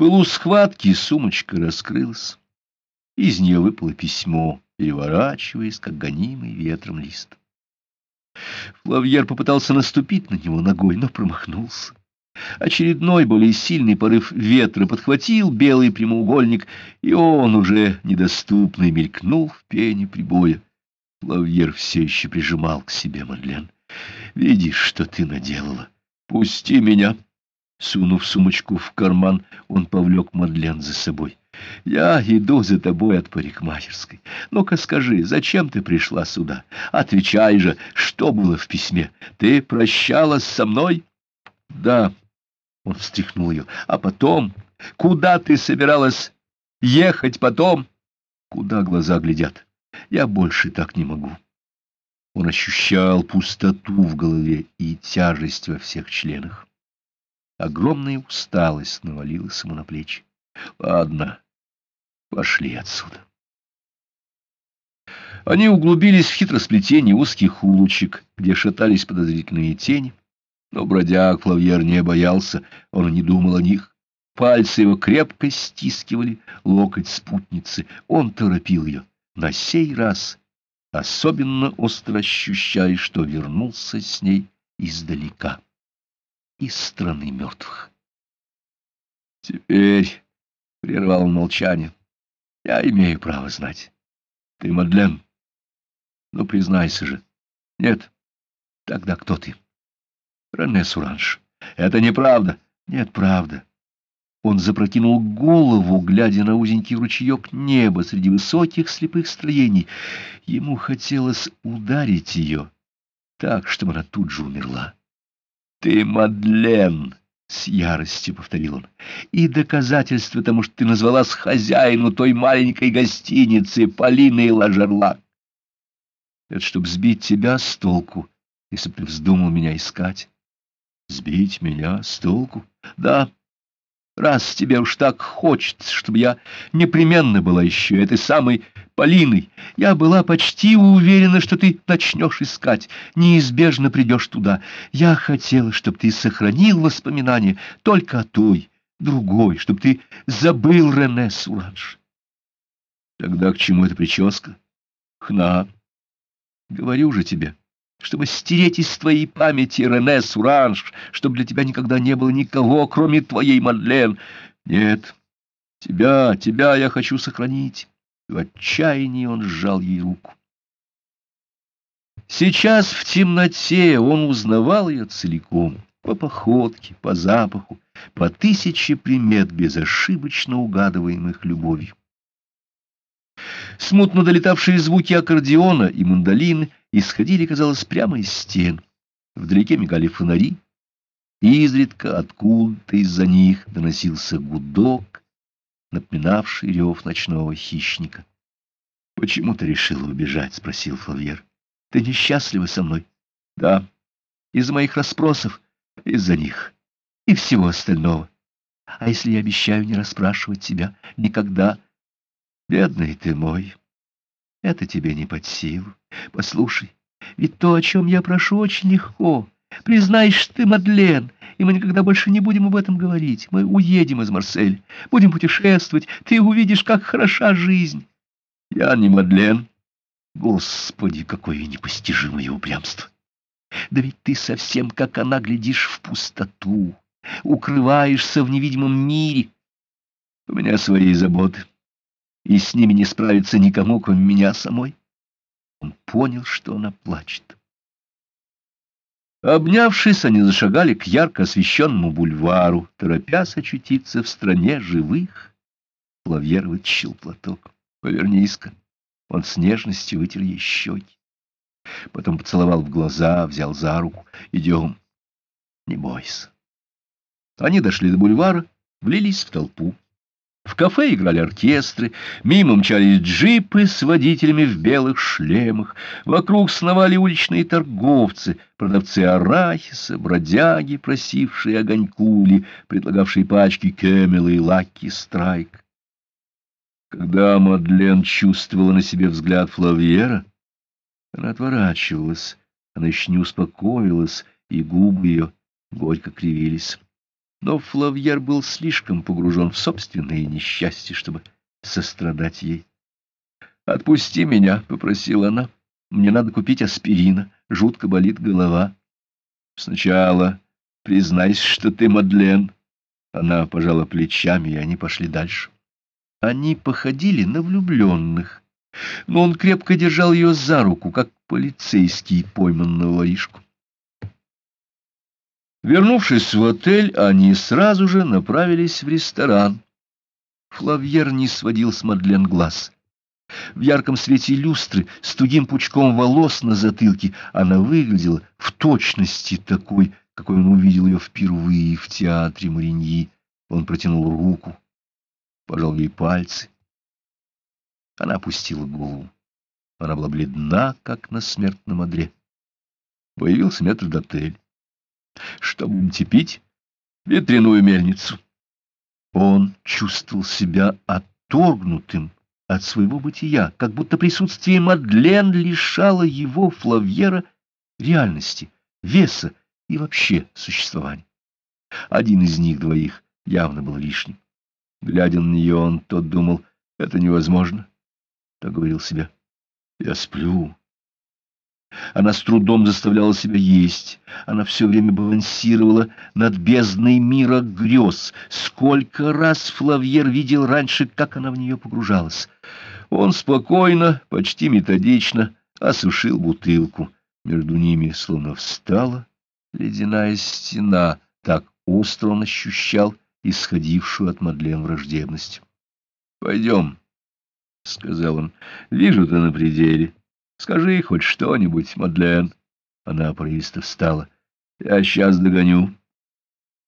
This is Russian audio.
пылу схватки сумочка раскрылась. Из нее выпало письмо, переворачиваясь, как гонимый ветром лист. Флавьер попытался наступить на него ногой, но промахнулся. Очередной, более сильный порыв ветра подхватил белый прямоугольник, и он, уже недоступный, мелькнул в пене прибоя. Флавьер все еще прижимал к себе Мадлен. «Видишь, что ты наделала? Пусти меня!» Сунув сумочку в карман, он повлек Мадлен за собой. «Я иду за тобой от парикмахерской. Ну-ка скажи, зачем ты пришла сюда? Отвечай же, что было в письме? Ты прощалась со мной?» «Да», — он встряхнул ее. «А потом? Куда ты собиралась ехать потом?» «Куда глаза глядят? Я больше так не могу». Он ощущал пустоту в голове и тяжесть во всех членах. Огромная усталость навалилась ему на плечи. Ладно, пошли отсюда. Они углубились в хитросплетение узких улочек, где шатались подозрительные тени. Но бродяг Флавьер не боялся, он не думал о них. Пальцы его крепко стискивали локоть спутницы. Он торопил ее. На сей раз особенно остро ощущая, что вернулся с ней издалека, из страны мертвых. Теперь, — прервал он молчание, — я имею право знать. Ты Мадлен? Ну, признайся же. Нет. Тогда кто ты? Рене Суранж. Это неправда. Нет, правда. Он запрокинул голову, глядя на узенький ручеек неба среди высоких слепых строений. Ему хотелось ударить ее так, чтобы она тут же умерла. — Ты Мадлен! — с яростью повторил он. — И доказательство тому, что ты назвалась хозяину той маленькой гостиницы Полины Лажерлак. Это чтобы сбить тебя с толку, если бы ты вздумал меня искать. Сбить меня с толку? Да раз тебе уж так хочется, чтобы я непременно была еще этой самой Полиной, я была почти уверена, что ты начнешь искать, неизбежно придешь туда. Я хотела, чтобы ты сохранил воспоминания только о той, другой, чтобы ты забыл Рене Суранж. Тогда к чему эта прическа? Хна. Говорю же тебе, чтобы стереть из твоей памяти Рене Суранж, чтобы для тебя никогда не было никого, кроме твоей Мадлен. Нет, тебя, тебя я хочу сохранить. В отчаянии он сжал ей руку. Сейчас в темноте он узнавал ее целиком, по походке, по запаху, по тысяче примет, безошибочно угадываемых любовью. Смутно долетавшие звуки аккордеона и мандолины исходили, казалось, прямо из стен. Вдалеке мигали фонари, и изредка откуда-то из-за них доносился гудок, напоминавший рев ночного хищника. — Почему ты решила убежать? — спросил Флавьер. — Ты несчастлива со мной? — Да. Из-за моих расспросов, из-за них и всего остального. А если я обещаю не расспрашивать тебя никогда? Бедный ты мой, это тебе не под силу. Послушай, ведь то, о чем я прошу, очень легко. Признаешь ты, Мадлен, и мы никогда больше не будем об этом говорить. Мы уедем из Марселя, будем путешествовать, ты увидишь, как хороша жизнь. Я не Мадлен. Господи, какое непостижимое упрямство! Да ведь ты совсем как она глядишь в пустоту, укрываешься в невидимом мире. У меня свои заботы и с ними не справиться никому, кроме меня самой. Он понял, что она плачет. Обнявшись, они зашагали к ярко освещенному бульвару, торопясь очутиться в стране живых. Плавьер вытащил платок. «Повернись-ка». Он с нежностью вытер ей щеки. Потом поцеловал в глаза, взял за руку. «Идем. Не бойся». Они дошли до бульвара, влились в толпу. В кафе играли оркестры, мимо мчались джипы с водителями в белых шлемах, вокруг сновали уличные торговцы, продавцы арахиса, бродяги, просившие огонькули, предлагавшие пачки Кэмела и Лаки Страйк. Когда Мадлен чувствовала на себе взгляд Флавьера, она отворачивалась, она еще не успокоилась, и губы ее горько кривились. Но Флавьер был слишком погружен в собственные несчастья, чтобы сострадать ей. «Отпусти меня», — попросила она. «Мне надо купить аспирина. Жутко болит голова». «Сначала признайся, что ты Мадлен». Она пожала плечами, и они пошли дальше. Они походили на влюбленных, но он крепко держал ее за руку, как полицейский пойманного воришку. Вернувшись в отель, они сразу же направились в ресторан. Флавьер не сводил с Мадлен глаз. В ярком свете люстры, с тугим пучком волос на затылке, она выглядела в точности такой, какой он увидел ее впервые в театре Мариньи. Он протянул руку, пожал ей пальцы. Она опустила голову. Она была бледна, как на смертном одре. Появился метрдотель. Что будете пить? Ветряную мельницу. Он чувствовал себя отторгнутым от своего бытия, как будто присутствие Мадлен лишало его, Флавьера, реальности, веса и вообще существования. Один из них двоих явно был лишним. Глядя на нее, он тот думал, это невозможно. Так говорил себе. Я сплю, она с трудом заставляла себя есть. Она все время балансировала над бездной мира грез. Сколько раз Флавьер видел раньше, как она в нее погружалась. Он спокойно, почти методично осушил бутылку. Между ними словно встала ледяная стена. Так остро он ощущал исходившую от Мадлен враждебность. — Пойдем, — сказал он, — вижу, ты на пределе. Скажи хоть что-нибудь, Мадлен. Она порывисто встала. Я сейчас догоню.